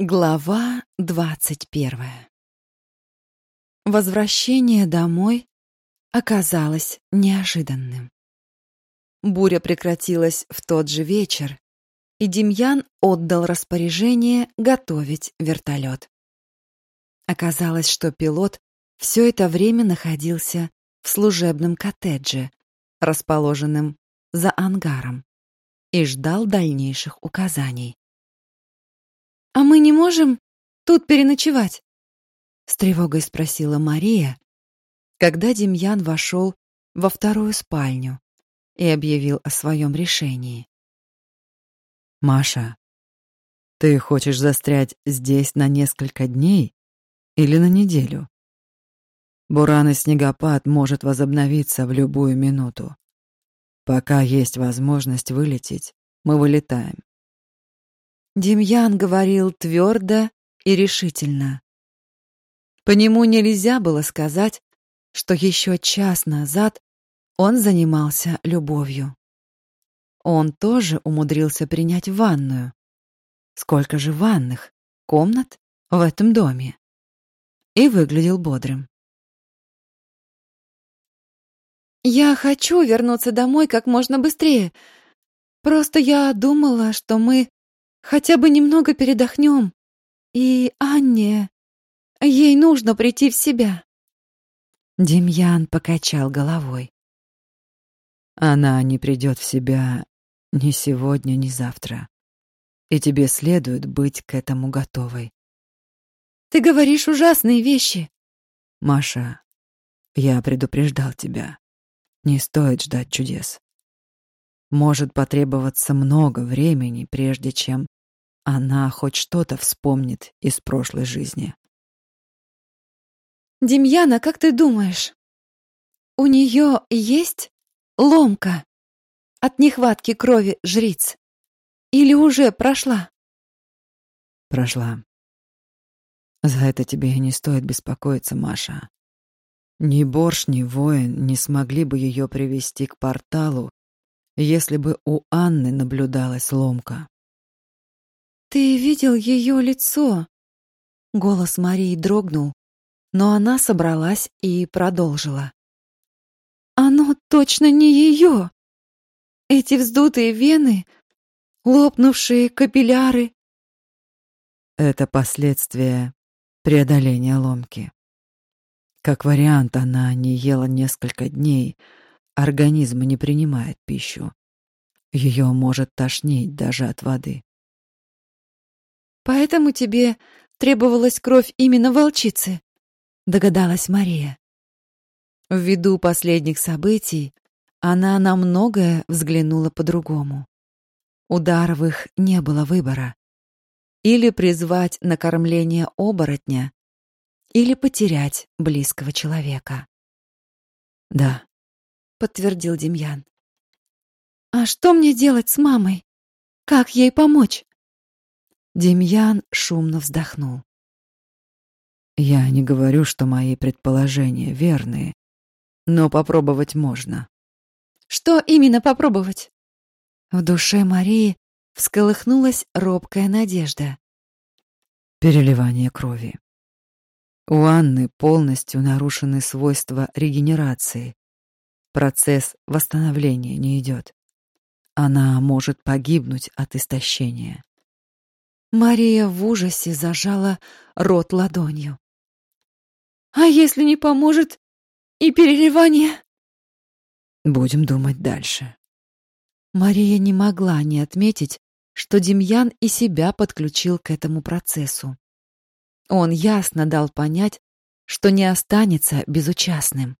Глава двадцать первая Возвращение домой оказалось неожиданным. Буря прекратилась в тот же вечер, и Демьян отдал распоряжение готовить вертолет. Оказалось, что пилот все это время находился в служебном коттедже, расположенном за ангаром, и ждал дальнейших указаний. «А мы не можем тут переночевать?» С тревогой спросила Мария, когда Демьян вошел во вторую спальню и объявил о своем решении. «Маша, ты хочешь застрять здесь на несколько дней или на неделю? Буран и снегопад может возобновиться в любую минуту. Пока есть возможность вылететь, мы вылетаем. Демьян говорил твердо и решительно. По нему нельзя было сказать, что еще час назад он занимался любовью. Он тоже умудрился принять ванную. Сколько же ванных, комнат в этом доме? И выглядел бодрым. «Я хочу вернуться домой как можно быстрее. Просто я думала, что мы Хотя бы немного передохнем. И Анне... Ей нужно прийти в себя. Демьян покачал головой. Она не придет в себя ни сегодня, ни завтра. И тебе следует быть к этому готовой. Ты говоришь ужасные вещи. Маша, я предупреждал тебя. Не стоит ждать чудес. Может потребоваться много времени, прежде чем она хоть что-то вспомнит из прошлой жизни. Демьяна, как ты думаешь, у нее есть ломка от нехватки крови жриц? Или уже прошла? Прошла. За это тебе и не стоит беспокоиться, Маша. Ни Борш, ни воин не смогли бы ее привести к порталу, если бы у Анны наблюдалась ломка. «Ты видел ее лицо?» Голос Марии дрогнул, но она собралась и продолжила. «Оно точно не ее! Эти вздутые вены, лопнувшие капилляры!» Это последствия преодоления ломки. Как вариант, она не ела несколько дней, организм не принимает пищу. Ее может тошнить даже от воды. Поэтому тебе требовалась кровь именно волчицы, догадалась Мария. Ввиду последних событий она на многое взглянула по-другому. У Даровых не было выбора. Или призвать на кормление оборотня, или потерять близкого человека. «Да», — подтвердил Демьян. «А что мне делать с мамой? Как ей помочь?» Демьян шумно вздохнул. Я не говорю, что мои предположения верные, но попробовать можно. Что именно попробовать? В душе Марии всколыхнулась робкая надежда. Переливание крови. У Анны полностью нарушены свойства регенерации. Процесс восстановления не идет. Она может погибнуть от истощения. Мария в ужасе зажала рот ладонью. А если не поможет и переливание? Будем думать дальше. Мария не могла не отметить, что Демьян и себя подключил к этому процессу. Он ясно дал понять, что не останется безучастным.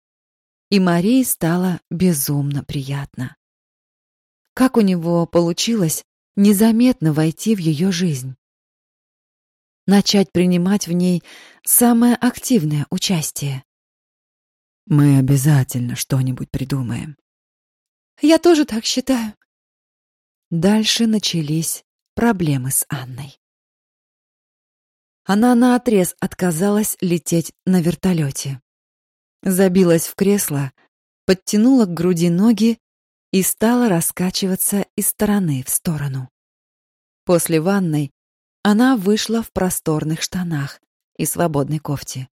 И Марии стало безумно приятно. Как у него получилось незаметно войти в ее жизнь? Начать принимать в ней самое активное участие. Мы обязательно что-нибудь придумаем. Я тоже так считаю. Дальше начались проблемы с Анной. Она наотрез отказалась лететь на вертолете. Забилась в кресло, подтянула к груди ноги и стала раскачиваться из стороны в сторону. После ванной Она вышла в просторных штанах и свободной кофте.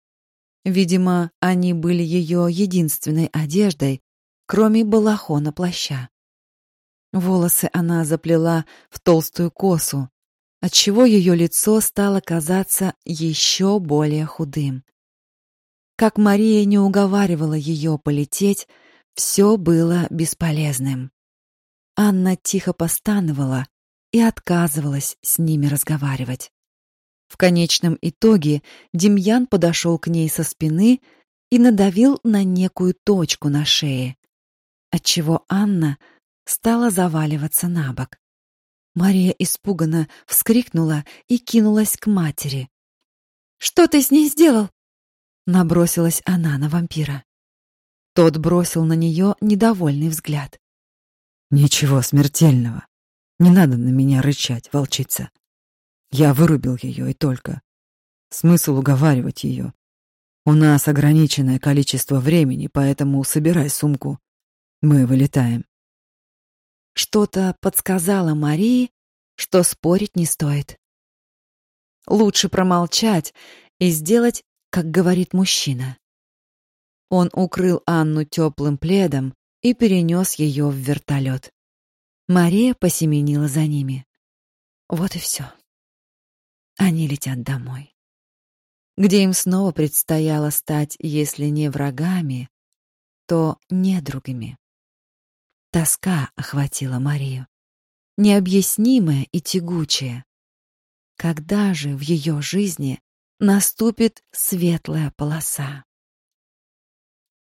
Видимо, они были ее единственной одеждой, кроме балахона плаща. Волосы она заплела в толстую косу, отчего ее лицо стало казаться еще более худым. Как Мария не уговаривала ее полететь, все было бесполезным. Анна тихо постановала и отказывалась с ними разговаривать. В конечном итоге Демьян подошел к ней со спины и надавил на некую точку на шее, отчего Анна стала заваливаться на бок. Мария испуганно вскрикнула и кинулась к матери. «Что ты с ней сделал?» Набросилась она на вампира. Тот бросил на нее недовольный взгляд. Ничего смертельного. Не надо на меня рычать, волчица. Я вырубил ее и только. Смысл уговаривать ее. У нас ограниченное количество времени, поэтому собирай сумку. Мы вылетаем. Что-то подсказало Марии, что спорить не стоит. Лучше промолчать и сделать как говорит мужчина. Он укрыл Анну теплым пледом и перенес ее в вертолет. Мария посеменила за ними. Вот и все. Они летят домой. Где им снова предстояло стать, если не врагами, то недругами. Тоска охватила Марию, необъяснимая и тягучая. Когда же в ее жизни наступит светлая полоса.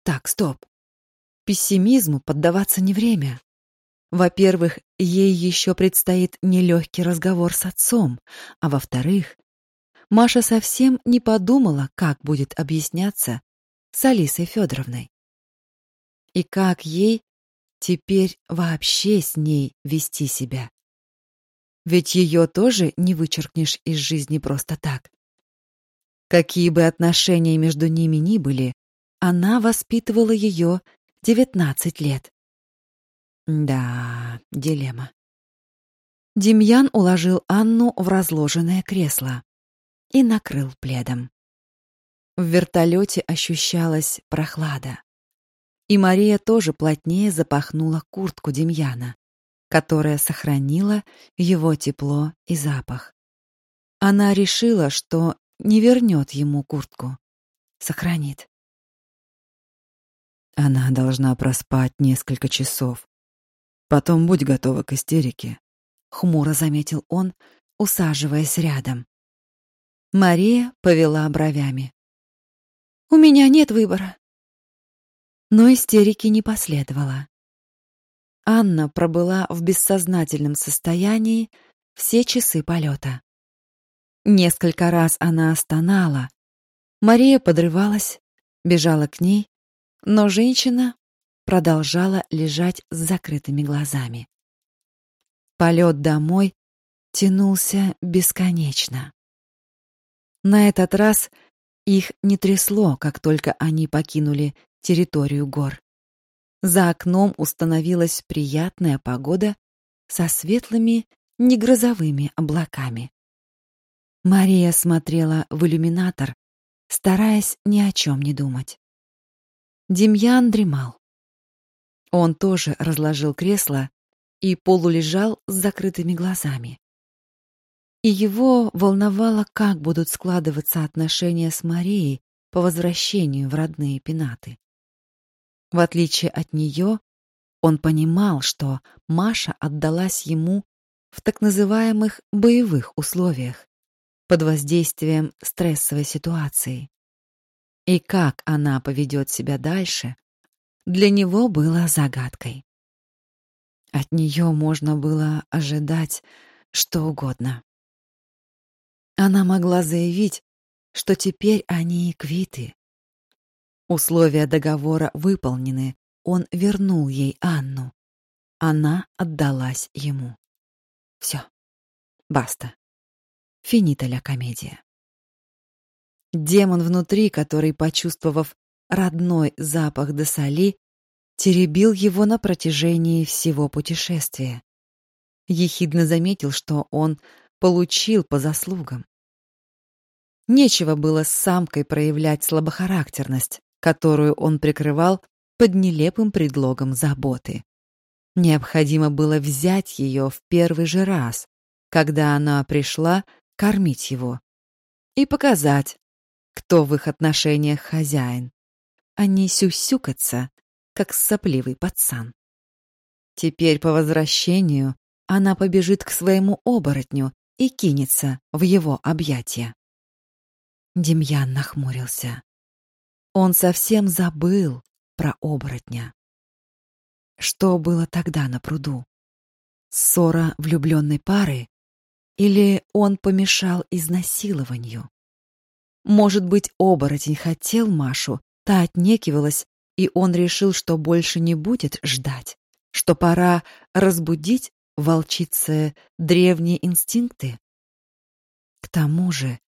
Так, стоп. Пессимизму поддаваться не время. Во-первых, ей еще предстоит нелегкий разговор с отцом, а во-вторых, Маша совсем не подумала, как будет объясняться с Алисой Федоровной. И как ей теперь вообще с ней вести себя. Ведь ее тоже не вычеркнешь из жизни просто так. Какие бы отношения между ними ни были, она воспитывала ее девятнадцать лет. Да, дилемма. Демьян уложил Анну в разложенное кресло и накрыл пледом. В вертолете ощущалась прохлада. И Мария тоже плотнее запахнула куртку Демьяна, которая сохранила его тепло и запах. Она решила, что не вернет ему куртку. Сохранит. Она должна проспать несколько часов. Потом будь готова к истерике, хмуро заметил он, усаживаясь рядом. Мария повела бровями. У меня нет выбора. Но истерики не последовало. Анна пробыла в бессознательном состоянии все часы полета. Несколько раз она стонала. Мария подрывалась, бежала к ней, но женщина продолжала лежать с закрытыми глазами. Полет домой тянулся бесконечно. На этот раз их не трясло, как только они покинули территорию гор. За окном установилась приятная погода со светлыми негрозовыми облаками. Мария смотрела в иллюминатор, стараясь ни о чем не думать. Демьян дремал. Он тоже разложил кресло и полулежал с закрытыми глазами. И его волновало, как будут складываться отношения с Марией по возвращению в родные пенаты. В отличие от нее, он понимал, что Маша отдалась ему в так называемых боевых условиях под воздействием стрессовой ситуации. И как она поведет себя дальше, для него было загадкой. От нее можно было ожидать что угодно. Она могла заявить, что теперь они квиты. Условия договора выполнены, он вернул ей Анну. Она отдалась ему. Все. Баста. Финита ля комедия. Демон внутри, который, почувствовав родной запах Десали, теребил его на протяжении всего путешествия. Ехидно заметил, что он получил по заслугам. Нечего было с самкой проявлять слабохарактерность, которую он прикрывал под нелепым предлогом заботы. Необходимо было взять ее в первый же раз, когда она пришла кормить его, и показать, кто в их отношениях хозяин, а не сюсюкаться, как сопливый пацан. Теперь по возвращению она побежит к своему оборотню и кинется в его объятия. Демьян нахмурился. Он совсем забыл про оборотня. Что было тогда на пруду? Ссора влюбленной пары? Или он помешал изнасилованию? Может быть, оборотень хотел Машу, та отнекивалась, и он решил, что больше не будет ждать, что пора разбудить волчице древние инстинкты? К тому же,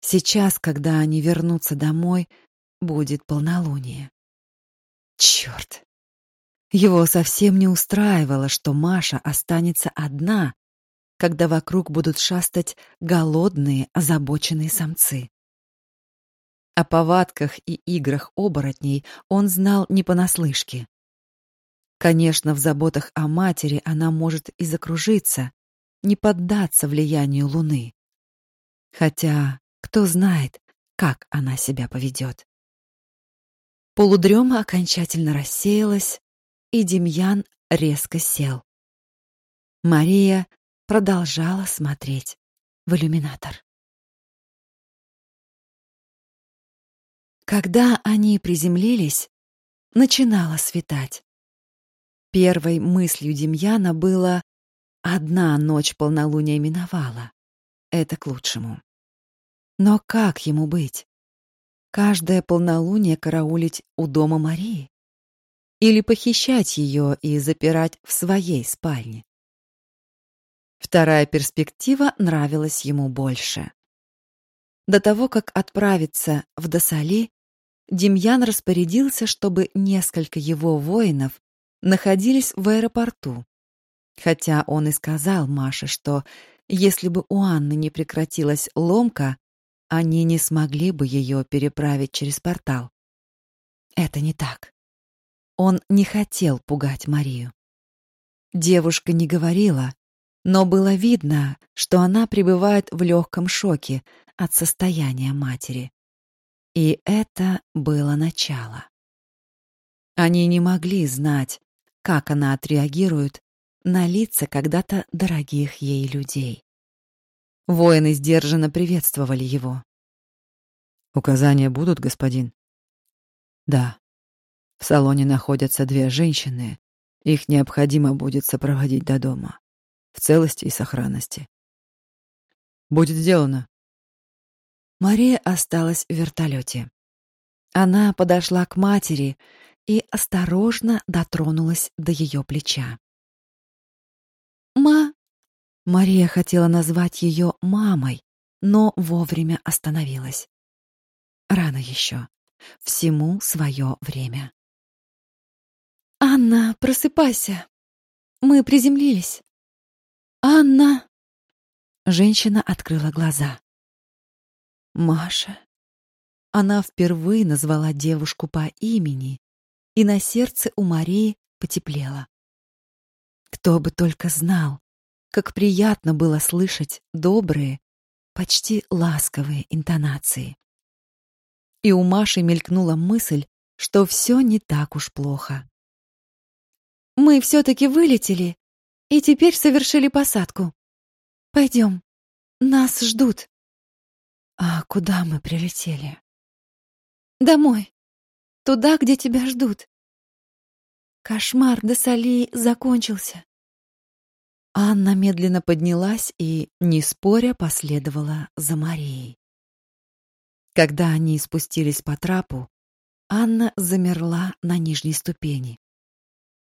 сейчас, когда они вернутся домой, будет полнолуние. Черт! Его совсем не устраивало, что Маша останется одна, когда вокруг будут шастать голодные, озабоченные самцы. О повадках и играх оборотней он знал не понаслышке. Конечно, в заботах о матери она может и закружиться, не поддаться влиянию Луны. Хотя, кто знает, как она себя поведет. Полудрема окончательно рассеялась, и Демьян резко сел. Мария продолжала смотреть в иллюминатор. Когда они приземлились, начинало светать. Первой мыслью Демьяна было «одна ночь полнолуния миновала. Это к лучшему». Но как ему быть? каждое полнолуние караулить у дома Марии? Или похищать ее и запирать в своей спальне? Вторая перспектива нравилась ему больше. До того, как отправиться в Досали, Демьян распорядился, чтобы несколько его воинов находились в аэропорту. Хотя он и сказал Маше, что если бы у Анны не прекратилась ломка, они не смогли бы ее переправить через портал. Это не так. Он не хотел пугать Марию. Девушка не говорила, но было видно, что она пребывает в легком шоке от состояния матери. И это было начало. Они не могли знать, как она отреагирует на лица когда-то дорогих ей людей. Воины сдержанно приветствовали его. «Указания будут, господин?» «Да. В салоне находятся две женщины. Их необходимо будет сопроводить до дома. В целости и сохранности». «Будет сделано». Мария осталась в вертолете. Она подошла к матери и осторожно дотронулась до ее плеча. «Ма...» Мария хотела назвать ее мамой, но вовремя остановилась. Рано еще. Всему свое время. «Анна, просыпайся! Мы приземлились!» «Анна!» Женщина открыла глаза. «Маша!» Она впервые назвала девушку по имени, и на сердце у Марии потеплело. Кто бы только знал, как приятно было слышать добрые, почти ласковые интонации. И у Маши мелькнула мысль, что все не так уж плохо. «Мы все-таки вылетели и теперь совершили посадку. Пойдем, нас ждут». «А куда мы прилетели?» «Домой, туда, где тебя ждут». Кошмар до солей закончился. Анна медленно поднялась и, не споря, последовала за Марией. Когда они спустились по трапу, Анна замерла на нижней ступени.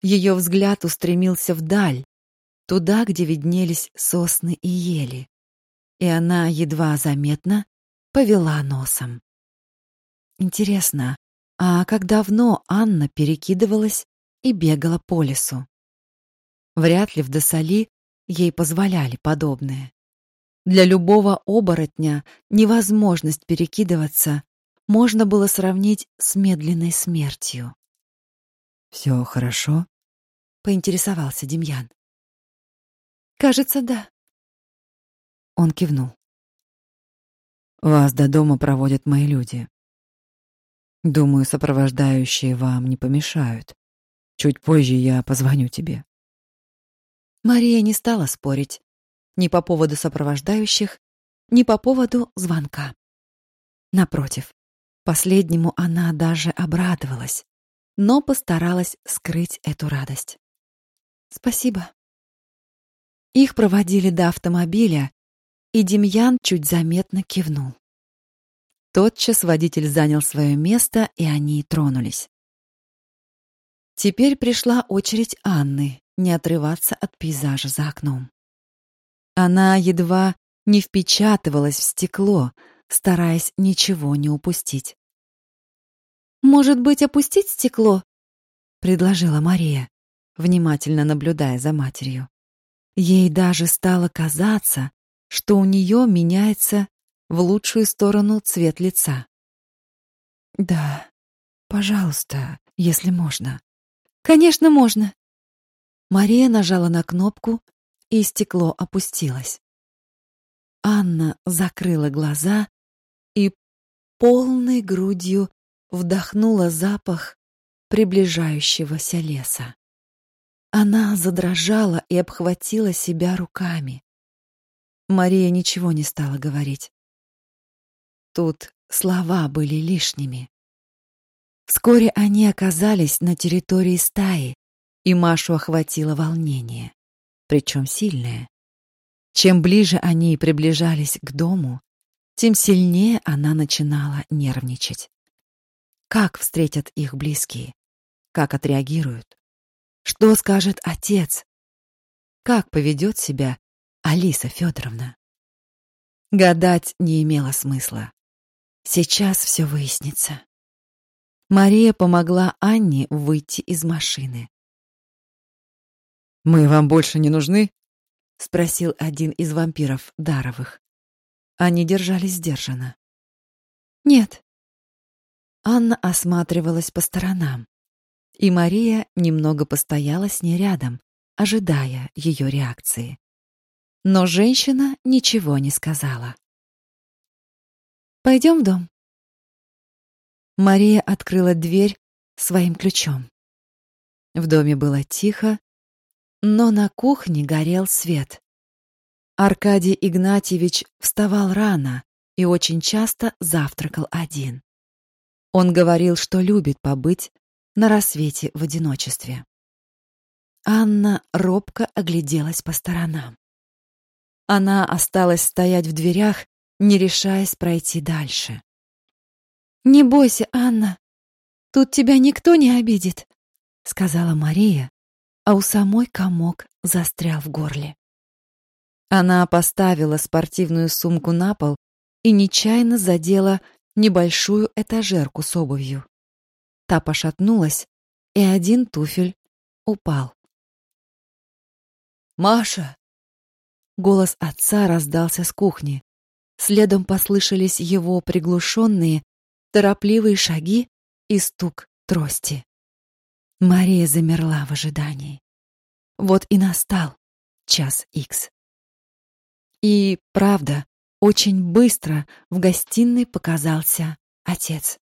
Ее взгляд устремился вдаль, туда, где виднелись сосны и ели, и она едва заметно повела носом. Интересно, а как давно Анна перекидывалась и бегала по лесу? Вряд ли в Досали ей позволяли подобное. Для любого оборотня невозможность перекидываться можно было сравнить с медленной смертью. «Все хорошо?» — поинтересовался Демьян. «Кажется, да». Он кивнул. «Вас до дома проводят мои люди. Думаю, сопровождающие вам не помешают. Чуть позже я позвоню тебе». Мария не стала спорить ни по поводу сопровождающих, ни по поводу звонка. Напротив, последнему она даже обрадовалась, но постаралась скрыть эту радость. «Спасибо». Их проводили до автомобиля, и Демьян чуть заметно кивнул. Тотчас водитель занял свое место, и они тронулись. Теперь пришла очередь Анны не отрываться от пейзажа за окном. Она едва не впечатывалась в стекло, стараясь ничего не упустить. «Может быть, опустить стекло?» — предложила Мария, внимательно наблюдая за матерью. Ей даже стало казаться, что у нее меняется в лучшую сторону цвет лица. «Да, пожалуйста, если можно». «Конечно, можно». Мария нажала на кнопку, и стекло опустилось. Анна закрыла глаза и полной грудью вдохнула запах приближающегося леса. Она задрожала и обхватила себя руками. Мария ничего не стала говорить. Тут слова были лишними. Вскоре они оказались на территории стаи, и Машу охватило волнение причем сильное. Чем ближе они приближались к дому, тем сильнее она начинала нервничать. Как встретят их близкие? Как отреагируют? Что скажет отец? Как поведет себя Алиса Федоровна? Гадать не имело смысла. Сейчас все выяснится. Мария помогла Анне выйти из машины. «Мы вам больше не нужны?» — спросил один из вампиров Даровых. Они держались сдержанно. «Нет». Анна осматривалась по сторонам, и Мария немного постояла с ней рядом, ожидая ее реакции. Но женщина ничего не сказала. «Пойдем в дом». Мария открыла дверь своим ключом. В доме было тихо, но на кухне горел свет. Аркадий Игнатьевич вставал рано и очень часто завтракал один. Он говорил, что любит побыть на рассвете в одиночестве. Анна робко огляделась по сторонам. Она осталась стоять в дверях, не решаясь пройти дальше. «Не бойся, Анна, тут тебя никто не обидит», — сказала Мария, а у самой комок застрял в горле. Она поставила спортивную сумку на пол и нечаянно задела небольшую этажерку с обувью. Та пошатнулась, и один туфель упал. «Маша!» Голос отца раздался с кухни. Следом послышались его приглушенные, торопливые шаги и стук трости. Мария замерла в ожидании. Вот и настал час икс. И, правда, очень быстро в гостиной показался отец.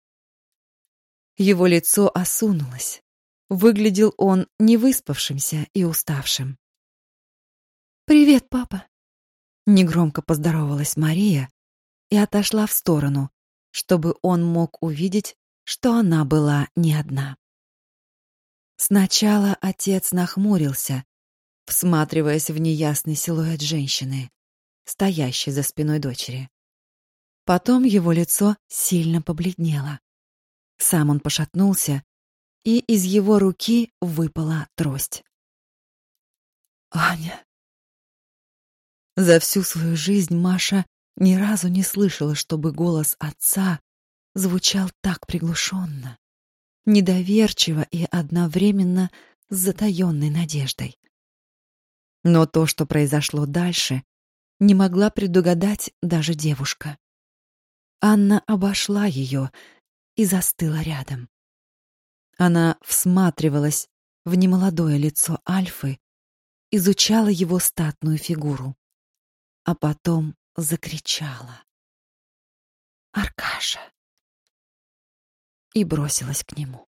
Его лицо осунулось. Выглядел он невыспавшимся и уставшим. «Привет, папа!» Негромко поздоровалась Мария и отошла в сторону, чтобы он мог увидеть, что она была не одна. Сначала отец нахмурился, всматриваясь в неясный силуэт женщины, стоящей за спиной дочери. Потом его лицо сильно побледнело. Сам он пошатнулся, и из его руки выпала трость. «Аня!» За всю свою жизнь Маша ни разу не слышала, чтобы голос отца звучал так приглушенно недоверчиво и одновременно с затаённой надеждой. Но то, что произошло дальше, не могла предугадать даже девушка. Анна обошла ее и застыла рядом. Она всматривалась в немолодое лицо Альфы, изучала его статную фигуру, а потом закричала. «Аркаша!» и бросилась к нему.